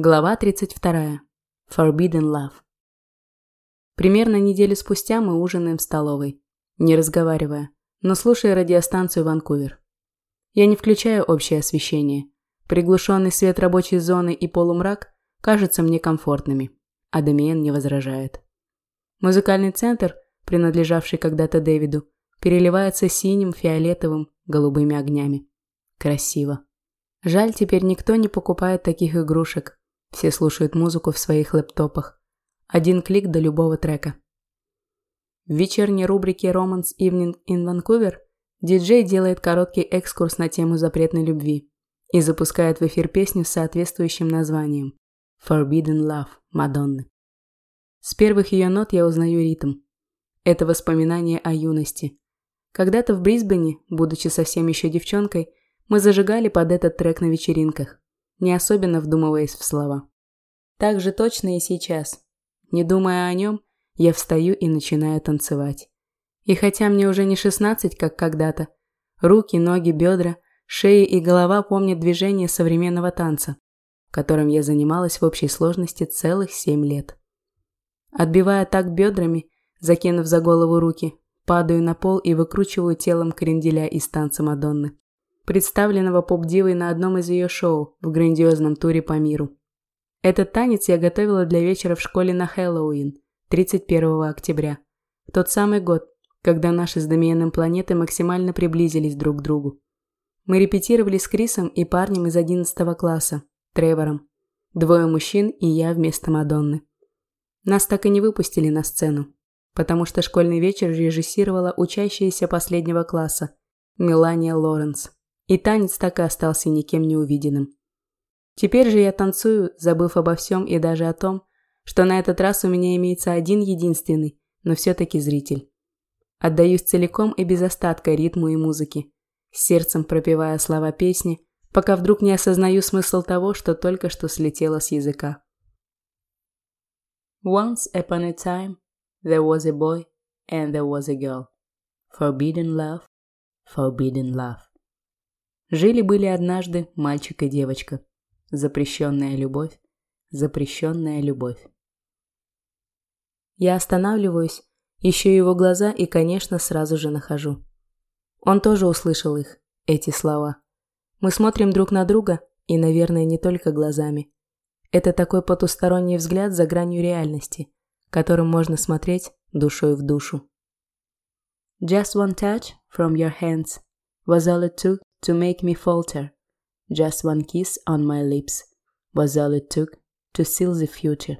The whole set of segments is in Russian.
Глава 32. Forbidden Love. Примерно неделю спустя мы ужинаем в столовой, не разговаривая, но слушая радиостанцию «Ванкувер». Я не включаю общее освещение. Приглушенный свет рабочей зоны и полумрак кажутся мне комфортными, а Дамиен не возражает. Музыкальный центр, принадлежавший когда-то Дэвиду, переливается синим, фиолетовым, голубыми огнями. Красиво. Жаль, теперь никто не покупает таких игрушек, все слушают музыку в своих лэптопах. Один клик до любого трека. В вечерней рубрике Romance Evening in Vancouver диджей делает короткий экскурс на тему запретной любви и запускает в эфир песню с соответствующим названием Forbidden Love Мадонны. С первых ее нот я узнаю ритм. Это воспоминание о юности. Когда-то в Брисбене, будучи совсем еще девчонкой, мы зажигали под этот трек на вечеринках не особенно вдумываясь в слова. Так же точно и сейчас. Не думая о нем, я встаю и начинаю танцевать. И хотя мне уже не 16, как когда-то, руки, ноги, бедра, шея и голова помнят движение современного танца, которым я занималась в общей сложности целых 7 лет. Отбивая так бедрами, закинув за голову руки, падаю на пол и выкручиваю телом кренделя из танца Мадонны представленного поп-дивой на одном из ее шоу в грандиозном туре по миру. Этот танец я готовила для вечера в школе на Хэллоуин, 31 октября. Тот самый год, когда наши с Дамиеном планеты максимально приблизились друг к другу. Мы репетировали с Крисом и парнем из 11 класса, Тревором. Двое мужчин и я вместо Мадонны. Нас так и не выпустили на сцену, потому что школьный вечер режиссировала учащаяся последнего класса Мелания Лоренс. И танец так и остался никем не увиденным. Теперь же я танцую, забыв обо всем и даже о том, что на этот раз у меня имеется один единственный, но все-таки зритель. Отдаюсь целиком и без остатка ритму и музыке, сердцем пропевая слова песни, пока вдруг не осознаю смысл того, что только что слетело с языка. Once upon a time, there was a boy and there was a girl. Forbidden love, forbidden love. Жили-были однажды мальчик и девочка. Запрещенная любовь, запрещенная любовь. Я останавливаюсь, ищу его глаза и, конечно, сразу же нахожу. Он тоже услышал их, эти слова. Мы смотрим друг на друга, и, наверное, не только глазами. Это такой потусторонний взгляд за гранью реальности, которым можно смотреть душой в душу. Just one touch from your hands was all it took to make me falter. Just one kiss on my lips was all it took to seal the future.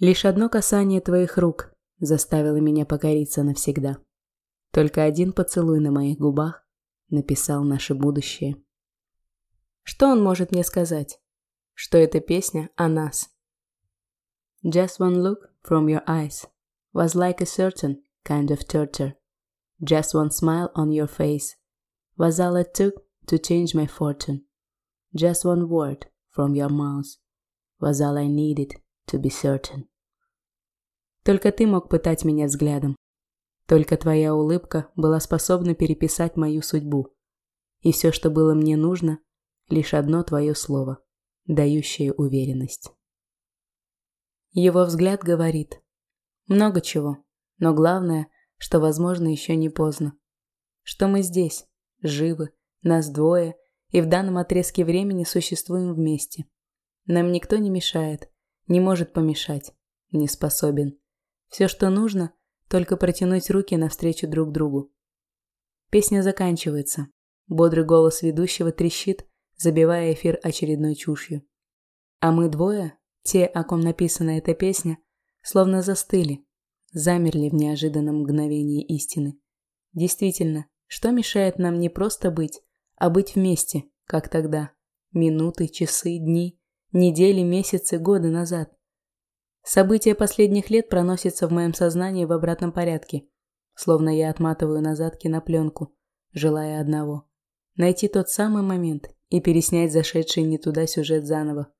Лишь одно касание твоих рук заставило меня покориться навсегда. Только один поцелуй на моих губах написал наше будущее. Что он может мне сказать? Что эта песня о нас. Just one look from your eyes was like a certain kind of torture. Just one smile on your face was all it took to change my fortune. Just one word from your mouth was all I needed to be certain. Только ты мог пытать меня взглядом. Только твоя улыбка была способна переписать мою судьбу. И все, что было мне нужно, лишь одно твое слово, дающее уверенность. Его взгляд говорит много чего, но главное, что, возможно, еще не поздно. Что мы здесь, живы, нас двое, и в данном отрезке времени существуем вместе. Нам никто не мешает, не может помешать, не способен. Все, что нужно, только протянуть руки навстречу друг другу. Песня заканчивается. Бодрый голос ведущего трещит, забивая эфир очередной чушью. А мы двое, те, о ком написана эта песня, словно застыли, замерли в неожиданном мгновении истины. Действительно, что мешает нам не просто быть, а быть вместе, как тогда? Минуты, часы, дни, недели, месяцы, годы назад. События последних лет проносятся в моем сознании в обратном порядке, словно я отматываю назад кинопленку, желая одного – найти тот самый момент и переснять зашедший не туда сюжет заново.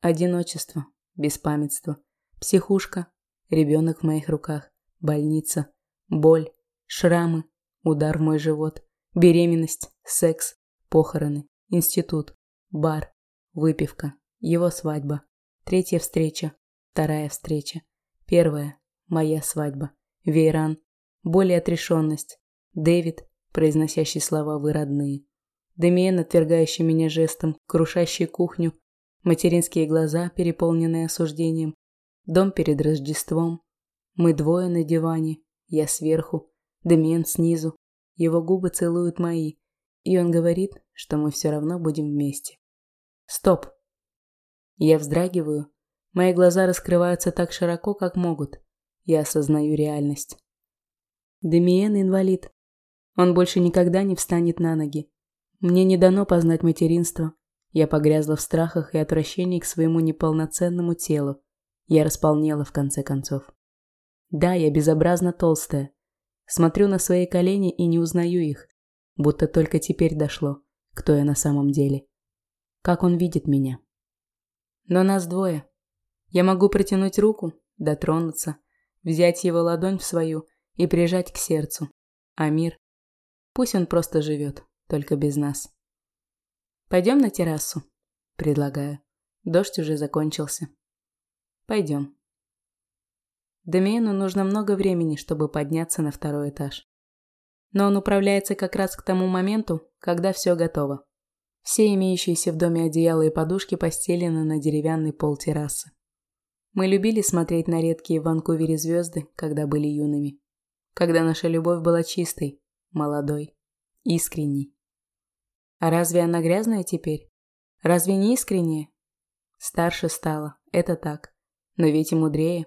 Одиночество, беспамятство, психушка, ребенок в моих руках, больница, боль, шрамы, Удар в мой живот. Беременность, секс, похороны, институт, бар, выпивка, Его свадьба. Третья встреча. Вторая встреча. Первая. Моя свадьба. Вейран. Более отрешенность. Дэвид, произносящий слова «вы родные». Демиен, отвергающий меня жестом, крушащий кухню, материнские глаза, переполненные осуждением, дом перед Рождеством, мы двое на диване, я сверху, Демиен снизу, его губы целуют мои, и он говорит, что мы все равно будем вместе. Стоп. Я вздрагиваю, мои глаза раскрываются так широко, как могут. Я осознаю реальность. Демиен инвалид. Он больше никогда не встанет на ноги. Мне не дано познать материнство. Я погрязла в страхах и отвращении к своему неполноценному телу. Я располнела в конце концов. Да, я безобразно толстая. Смотрю на свои колени и не узнаю их, будто только теперь дошло, кто я на самом деле. Как он видит меня. Но нас двое. Я могу протянуть руку, дотронуться, взять его ладонь в свою и прижать к сердцу. А мир? Пусть он просто живет только без нас. Пойдем на террасу, предлагаю. Дождь уже закончился. Пойдем. Демиену нужно много времени, чтобы подняться на второй этаж. Но он управляется как раз к тому моменту, когда все готово. Все имеющиеся в доме одеяла и подушки постелены на деревянный пол террасы. Мы любили смотреть на редкие в Ванкувере звезды, когда были юными. Когда наша любовь была чистой, молодой, искренней. А разве она грязная теперь? Разве не искренняя? Старше стала, это так. Но ведь и мудрее.